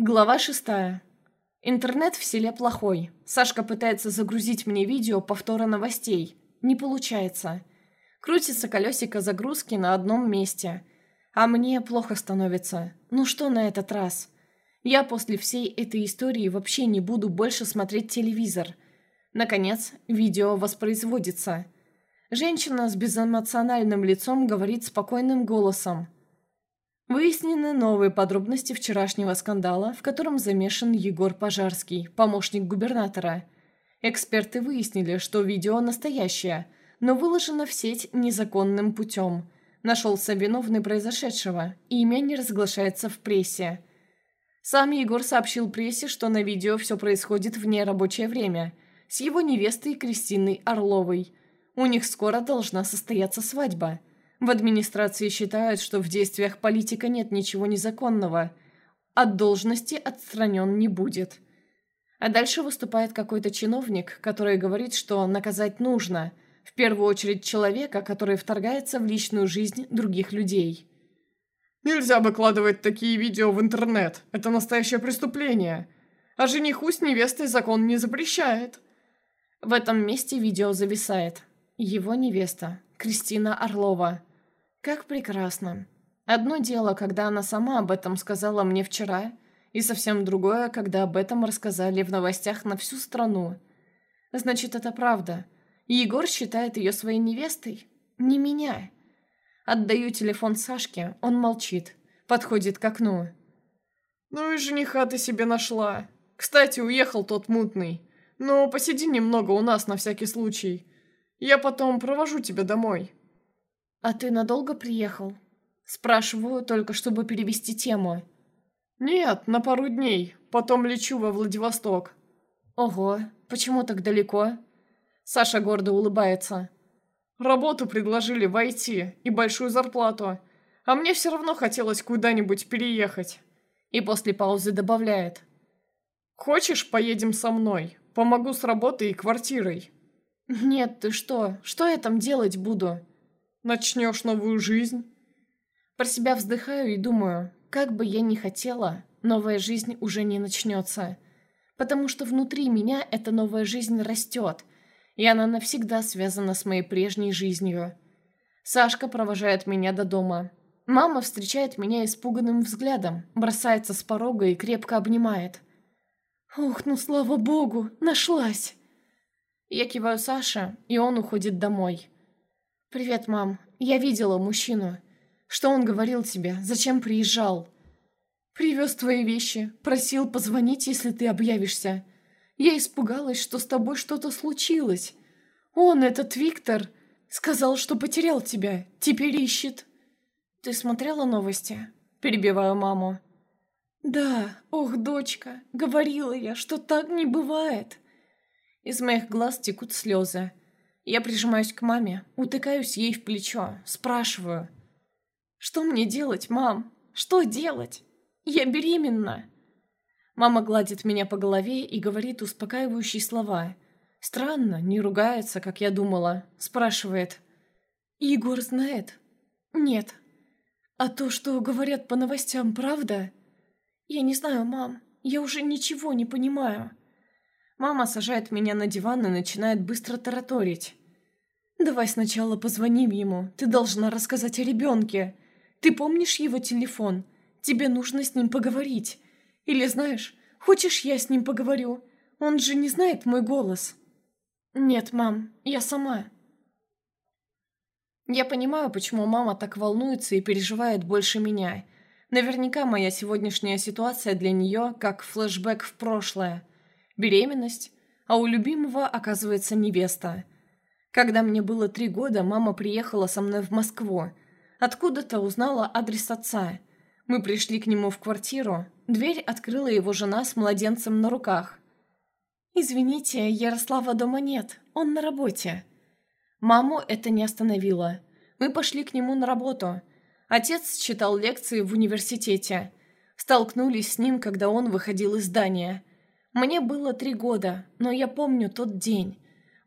Глава шестая. Интернет в селе плохой. Сашка пытается загрузить мне видео повтора новостей. Не получается. Крутится колесико загрузки на одном месте. А мне плохо становится. Ну что на этот раз? Я после всей этой истории вообще не буду больше смотреть телевизор. Наконец, видео воспроизводится. Женщина с безэмоциональным лицом говорит спокойным голосом – Выяснены новые подробности вчерашнего скандала, в котором замешан Егор Пожарский, помощник губернатора. Эксперты выяснили, что видео настоящее, но выложено в сеть незаконным путем. Нашелся виновный произошедшего, имя не разглашается в прессе. Сам Егор сообщил прессе, что на видео все происходит в нерабочее время, с его невестой Кристиной Орловой. У них скоро должна состояться свадьба – в администрации считают, что в действиях политика нет ничего незаконного. От должности отстранен не будет. А дальше выступает какой-то чиновник, который говорит, что наказать нужно, в первую очередь человека, который вторгается в личную жизнь других людей. «Нельзя выкладывать такие видео в интернет. Это настоящее преступление. А жениху с невестой закон не запрещает». В этом месте видео зависает. Его невеста, Кристина Орлова. Как прекрасно. Одно дело, когда она сама об этом сказала мне вчера, и совсем другое, когда об этом рассказали в новостях на всю страну. Значит, это правда. Егор считает ее своей невестой? Не меня. Отдаю телефон Сашке, он молчит, подходит к окну. «Ну и жениха ты себе нашла. Кстати, уехал тот мутный. Но посиди немного у нас на всякий случай. Я потом провожу тебя домой». «А ты надолго приехал?» Спрашиваю, только чтобы перевести тему. «Нет, на пару дней. Потом лечу во Владивосток». «Ого, почему так далеко?» Саша гордо улыбается. «Работу предложили войти и большую зарплату. А мне все равно хотелось куда-нибудь переехать». И после паузы добавляет. «Хочешь, поедем со мной? Помогу с работой и квартирой». «Нет, ты что? Что я там делать буду?» Начнешь новую жизнь?» Про себя вздыхаю и думаю, как бы я ни хотела, новая жизнь уже не начнется. Потому что внутри меня эта новая жизнь растет, и она навсегда связана с моей прежней жизнью. Сашка провожает меня до дома. Мама встречает меня испуганным взглядом, бросается с порога и крепко обнимает. «Ух, ну слава богу, нашлась!» Я киваю Саше, и он уходит домой. «Привет, мам. Я видела мужчину. Что он говорил тебе? Зачем приезжал?» «Привез твои вещи. Просил позвонить, если ты объявишься. Я испугалась, что с тобой что-то случилось. Он, этот Виктор, сказал, что потерял тебя. Теперь ищет». «Ты смотрела новости?» Перебиваю маму. «Да, ох, дочка, говорила я, что так не бывает». Из моих глаз текут слезы. Я прижимаюсь к маме, утыкаюсь ей в плечо, спрашиваю. «Что мне делать, мам? Что делать? Я беременна!» Мама гладит меня по голове и говорит успокаивающие слова. Странно, не ругается, как я думала. Спрашивает. «Егор знает?» «Нет». «А то, что говорят по новостям, правда?» «Я не знаю, мам. Я уже ничего не понимаю». Мама сажает меня на диван и начинает быстро тараторить. «Давай сначала позвоним ему. Ты должна рассказать о ребенке. Ты помнишь его телефон? Тебе нужно с ним поговорить. Или знаешь, хочешь, я с ним поговорю? Он же не знает мой голос». «Нет, мам, я сама». Я понимаю, почему мама так волнуется и переживает больше меня. Наверняка моя сегодняшняя ситуация для нее как флешбэк в прошлое. Беременность, а у любимого оказывается невеста – когда мне было три года, мама приехала со мной в Москву. Откуда-то узнала адрес отца. Мы пришли к нему в квартиру. Дверь открыла его жена с младенцем на руках. «Извините, Ярослава дома нет. Он на работе». Маму это не остановило. Мы пошли к нему на работу. Отец читал лекции в университете. Столкнулись с ним, когда он выходил из здания. Мне было три года, но я помню тот день.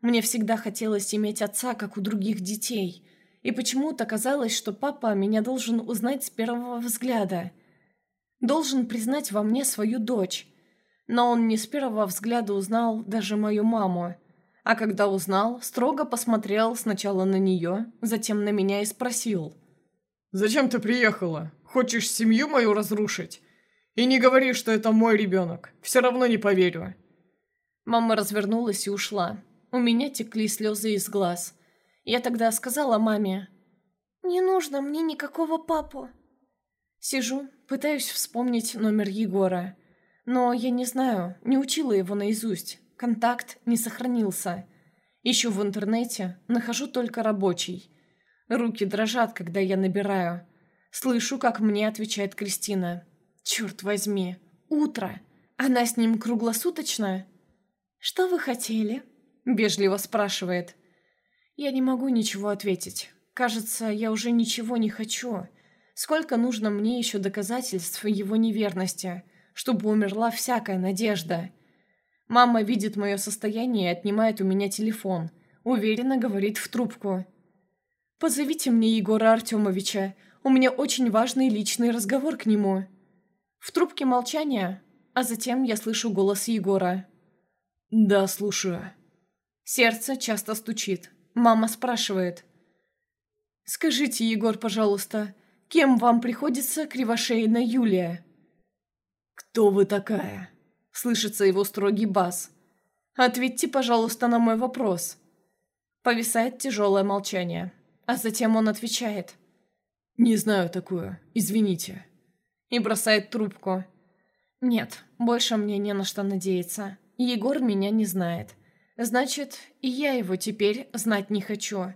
Мне всегда хотелось иметь отца, как у других детей. И почему-то казалось, что папа меня должен узнать с первого взгляда. Должен признать во мне свою дочь. Но он не с первого взгляда узнал даже мою маму. А когда узнал, строго посмотрел сначала на нее, затем на меня и спросил. «Зачем ты приехала? Хочешь семью мою разрушить? И не говори, что это мой ребенок. Все равно не поверю». Мама развернулась и ушла. У меня текли слезы из глаз. Я тогда сказала маме, «Не нужно мне никакого папу». Сижу, пытаюсь вспомнить номер Егора. Но я не знаю, не учила его наизусть. Контакт не сохранился. Ищу в интернете, нахожу только рабочий. Руки дрожат, когда я набираю. Слышу, как мне отвечает Кристина. Черт возьми, утро. Она с ним круглосуточно? «Что вы хотели?» – вежливо спрашивает. Я не могу ничего ответить. Кажется, я уже ничего не хочу. Сколько нужно мне еще доказательств его неверности, чтобы умерла всякая надежда. Мама видит мое состояние и отнимает у меня телефон. Уверенно говорит в трубку. «Позовите мне Егора Артемовича. У меня очень важный личный разговор к нему». В трубке молчание, а затем я слышу голос Егора. «Да, слушаю». Сердце часто стучит. Мама спрашивает. «Скажите, Егор, пожалуйста, кем вам приходится кривошейна Юлия?» «Кто вы такая?» — слышится его строгий бас. «Ответьте, пожалуйста, на мой вопрос». Повисает тяжелое молчание, а затем он отвечает. «Не знаю такую, извините». И бросает трубку. «Нет, больше мне не на что надеяться. Егор меня не знает. Значит, и я его теперь знать не хочу.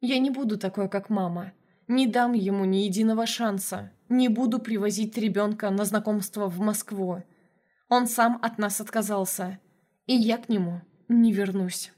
Я не буду такой, как мама. Не дам ему ни единого шанса. Не буду привозить ребенка на знакомство в Москву. Он сам от нас отказался. И я к нему не вернусь.